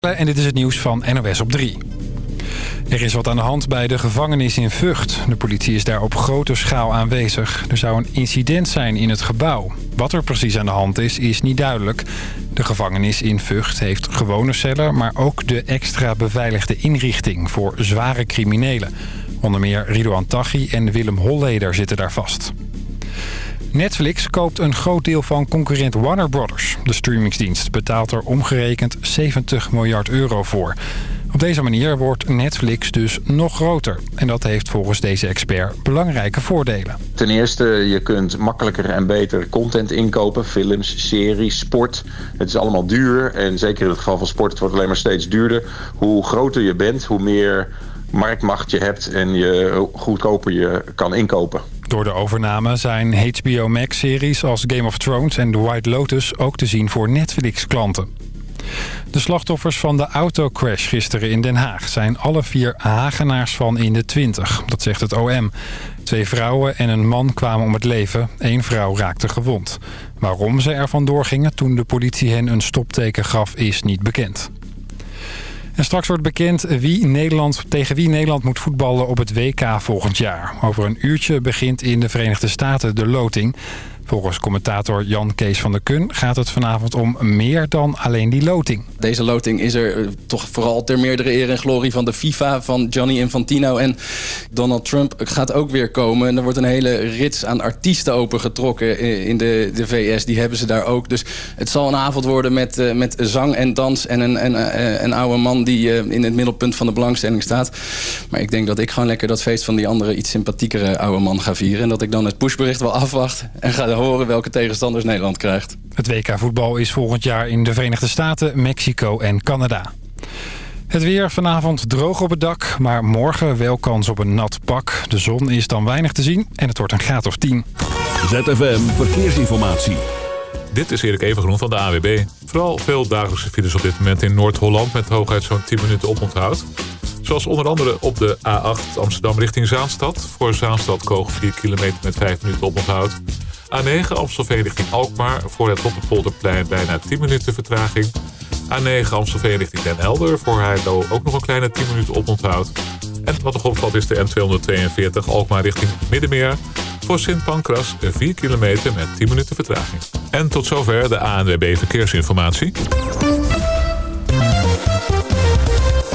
En dit is het nieuws van NOS op 3. Er is wat aan de hand bij de gevangenis in Vught. De politie is daar op grote schaal aanwezig. Er zou een incident zijn in het gebouw. Wat er precies aan de hand is, is niet duidelijk. De gevangenis in Vught heeft gewone cellen... maar ook de extra beveiligde inrichting voor zware criminelen. Onder meer Ridouan Taghi en Willem Holleder zitten daar vast. Netflix koopt een groot deel van concurrent Warner Brothers. De streamingsdienst betaalt er omgerekend 70 miljard euro voor. Op deze manier wordt Netflix dus nog groter. En dat heeft volgens deze expert belangrijke voordelen. Ten eerste, je kunt makkelijker en beter content inkopen. Films, series, sport. Het is allemaal duur. En zeker in het geval van sport, het wordt alleen maar steeds duurder. Hoe groter je bent, hoe meer marktmacht je hebt en je goedkoper je kan inkopen. Door de overname zijn HBO Max-series als Game of Thrones en The White Lotus ook te zien voor Netflix-klanten. De slachtoffers van de autocrash gisteren in Den Haag zijn alle vier Hagenaars van in de 20. Dat zegt het OM. Twee vrouwen en een man kwamen om het leven. Eén vrouw raakte gewond. Waarom ze er vandoor gingen toen de politie hen een stopteken gaf is niet bekend. En straks wordt bekend wie Nederland, tegen wie Nederland moet voetballen op het WK volgend jaar. Over een uurtje begint in de Verenigde Staten de loting. Volgens commentator Jan Kees van der Kun gaat het vanavond om meer dan alleen die loting. Deze loting is er eh, toch vooral ter meerdere eer en glorie van de FIFA, van Gianni Infantino en Donald Trump gaat ook weer komen. En er wordt een hele rits aan artiesten opengetrokken in de, de VS. Die hebben ze daar ook. Dus het zal een avond worden met, eh, met zang en dans en een, eh, een oude man die in het middelpunt van de belangstelling staat. Maar ik denk dat ik gewoon lekker dat feest van die andere iets sympathiekere oude man ga vieren. En dat ik dan het pushbericht wel afwacht en ga horen welke tegenstanders Nederland krijgt. Het WK voetbal is volgend jaar in de Verenigde Staten, Mexico en Canada. Het weer vanavond droog op het dak, maar morgen wel kans op een nat pak. De zon is dan weinig te zien en het wordt een graad of 10. ZFM Verkeersinformatie. Dit is Erik Evengroen van de AWB. Vooral veel dagelijkse files op dit moment in Noord-Holland... met hooguit zo'n 10 minuten oponthoud. Zoals onder andere op de A8 Amsterdam richting Zaanstad. Voor Zaanstad koog 4 kilometer met 5 minuten oponthoud. A9 Amstelveen richting Alkmaar. Voor het Rotterpolderplein bijna 10 minuten vertraging. A9 Amstelveen richting Den Helder. Voor Heilo ook nog een kleine 10 minuten oponthoud. En wat nog opvalt is de N242 Alkmaar richting Middenmeer. Voor Sint Pancras 4 kilometer met 10 minuten vertraging. En tot zover de ANWB Verkeersinformatie.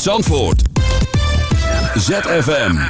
Zandvoort. ZFM.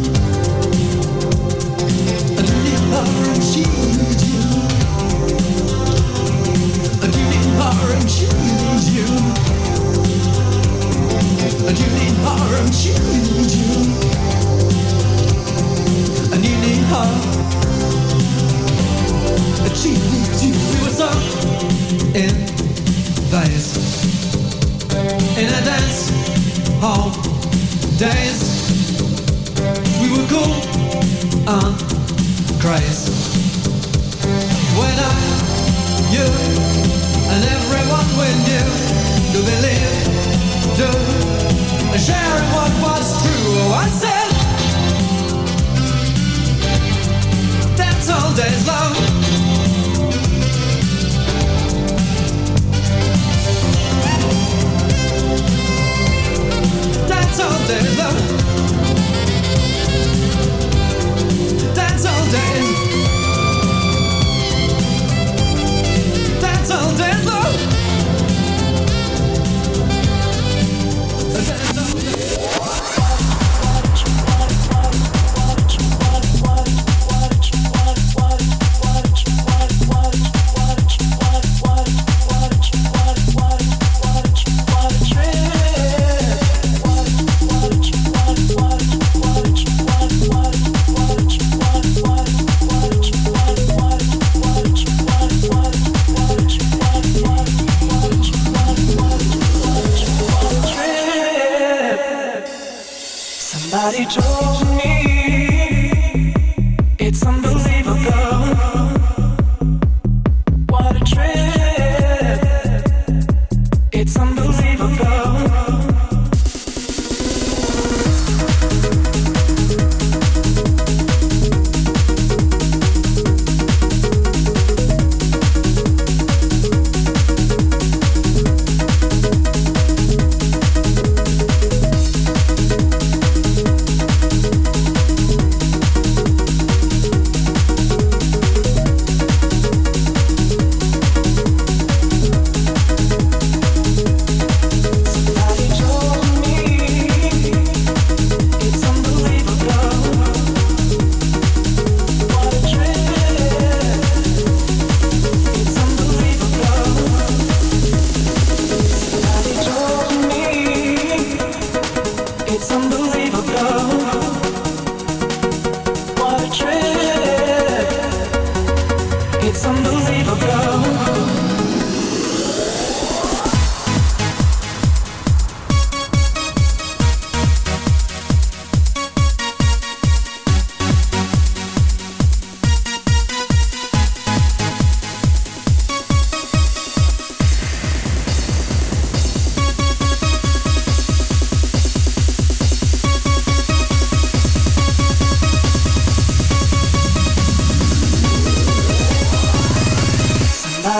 her and you. And need and you And need And you. We were in In a dance hall We were cool on craze When I, you and everyone we knew To believe, do sharing what was true. Oh, I said, that's all days love. That's all days love. That's all days. Dan zijn!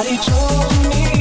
Somebody told me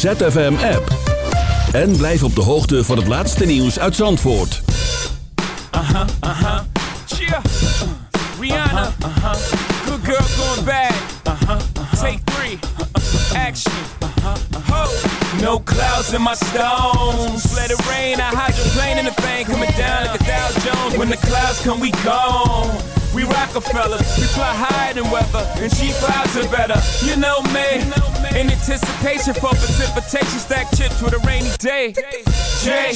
Download de ZFM app. En blijf op de hoogte van het laatste nieuws uit Zandvoort. Uh-huh, uh-huh. Cheer. Rihanna. Uh-huh. Good girl going bad. Uh-huh. Take three. Action. Ho. No clouds in my stones. Let it rain. I hydroplane in the bank. Coming down like a Dow Jones. When the clouds come, we gone. We Rockefellers, we fly higher than weather, and cheap vibes are better. You know me, in anticipation for precipitation, stack chips with a rainy day. Jay,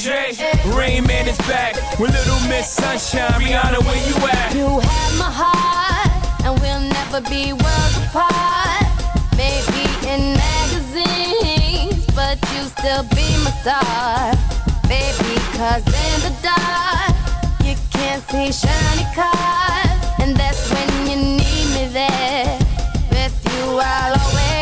Rain Man is back with Little Miss Sunshine. Rihanna, where you at? You have my heart, and we'll never be worlds apart. Maybe in magazines, but you still be my star. Baby, cause in the dark, you can't see shiny cars. And that's when you need me there. With you, I'll always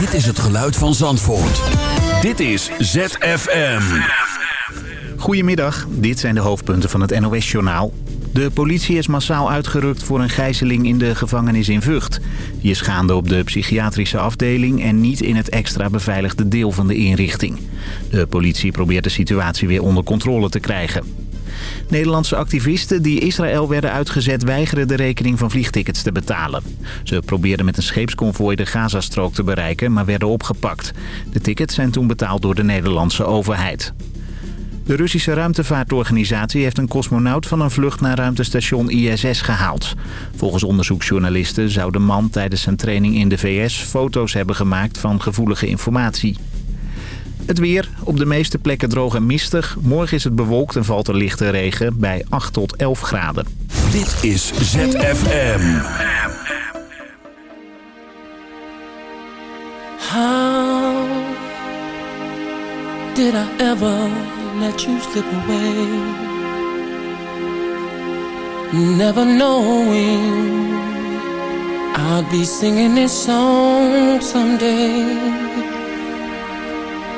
Dit is het geluid van Zandvoort. Dit is ZFM. Goedemiddag, dit zijn de hoofdpunten van het NOS-journaal. De politie is massaal uitgerukt voor een gijzeling in de gevangenis in Vught. Die is gaande op de psychiatrische afdeling en niet in het extra beveiligde deel van de inrichting. De politie probeert de situatie weer onder controle te krijgen. Nederlandse activisten die Israël werden uitgezet weigeren de rekening van vliegtickets te betalen. Ze probeerden met een scheepsconvooi de Gazastrook te bereiken, maar werden opgepakt. De tickets zijn toen betaald door de Nederlandse overheid. De Russische ruimtevaartorganisatie heeft een cosmonaut van een vlucht naar ruimtestation ISS gehaald. Volgens onderzoeksjournalisten zou de man tijdens zijn training in de VS foto's hebben gemaakt van gevoelige informatie. Het weer, op de meeste plekken droog en mistig. Morgen is het bewolkt en valt er lichte regen bij 8 tot 11 graden. Dit is ZFM. How did I ever let you slip away? Never knowing I'd be singing this song someday.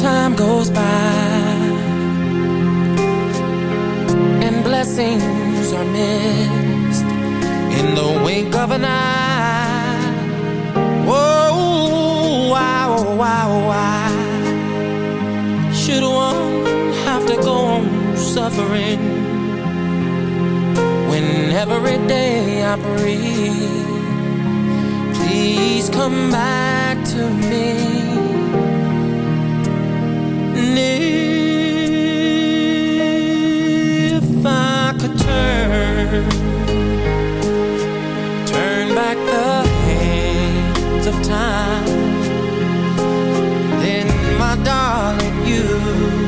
Time goes by and blessings are missed in the wink of an eye. Oh, Whoa, oh, wow, oh, wow, why should one have to go on suffering? when every day I breathe. Please come back to me. Of time, then my darling, you, you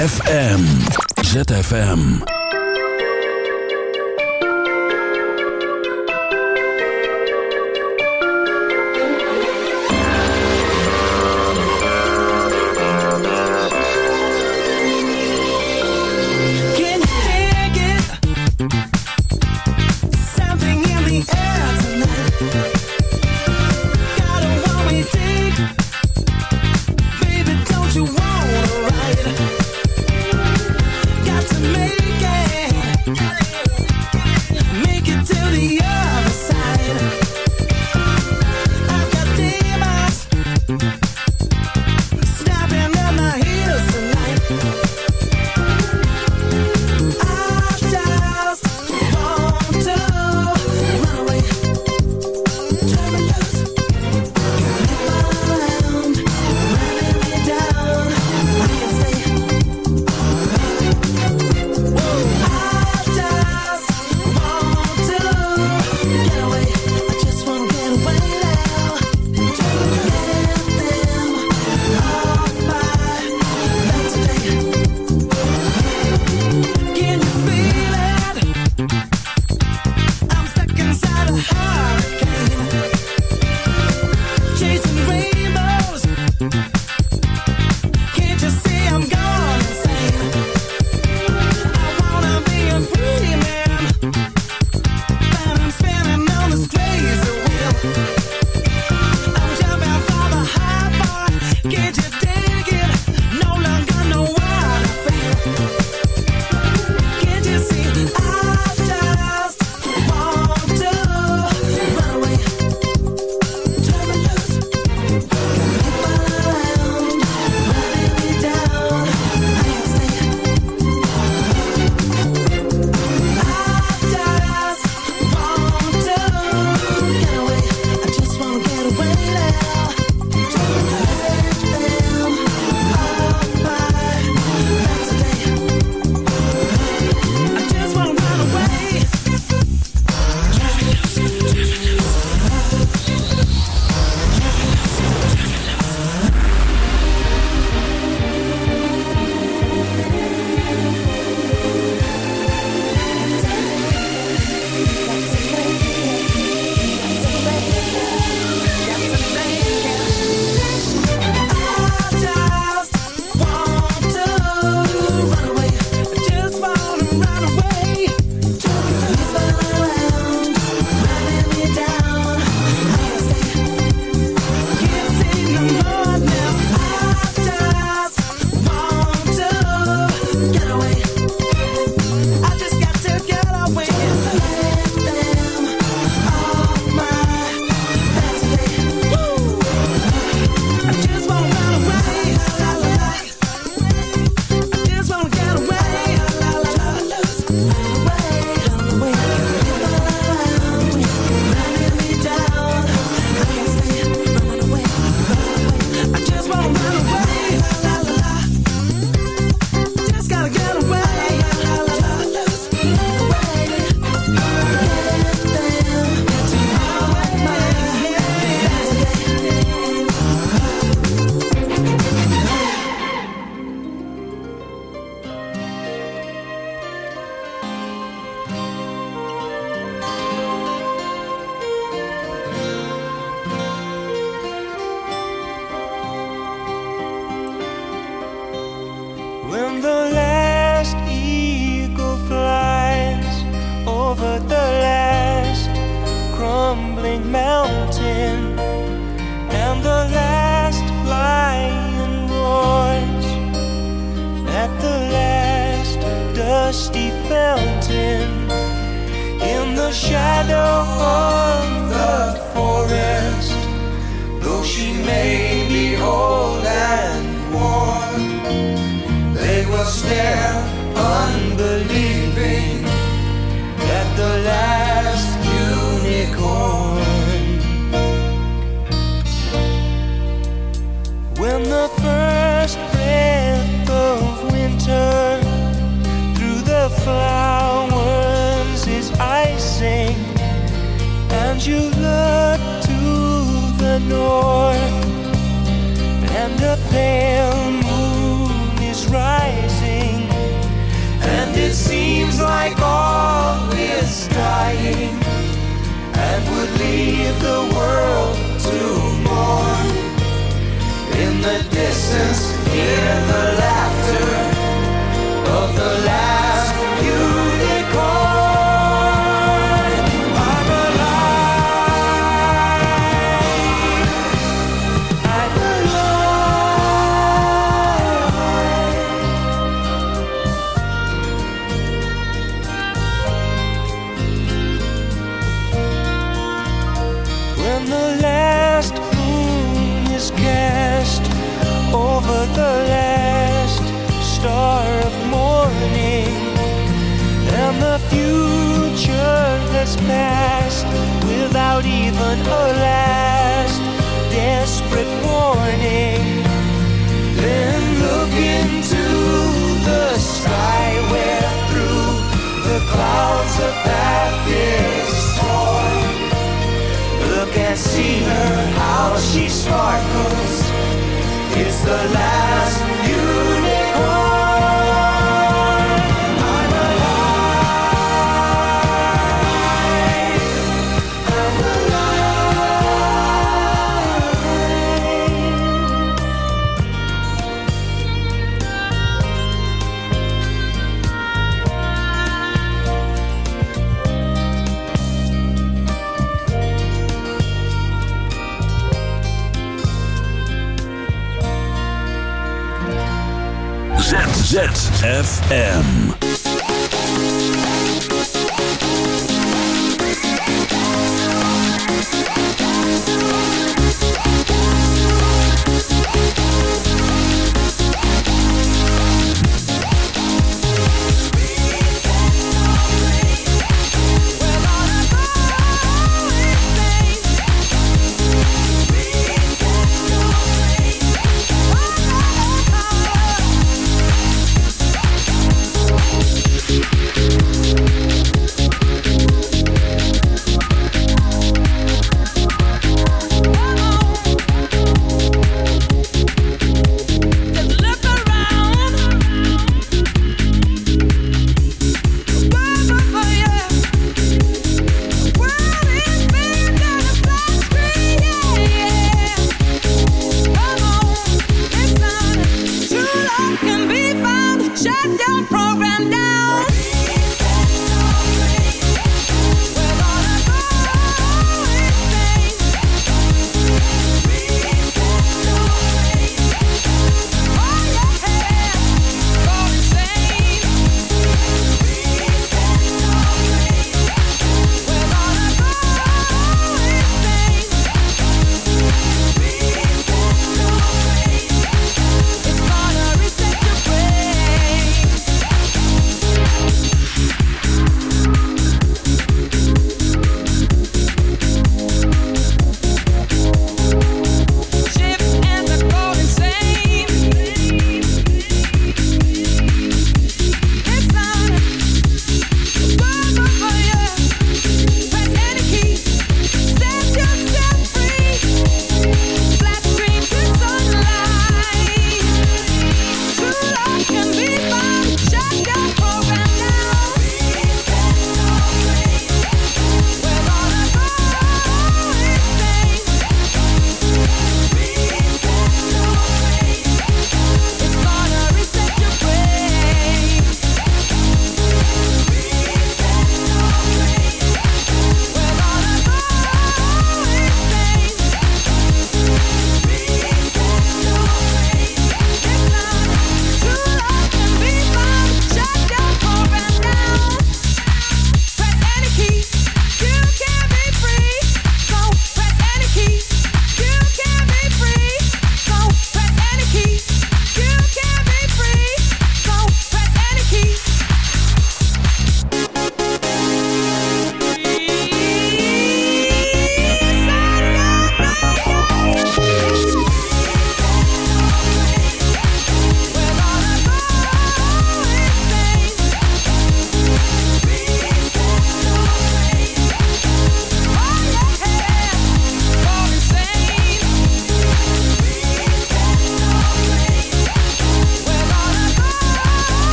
ZFM. ZFM.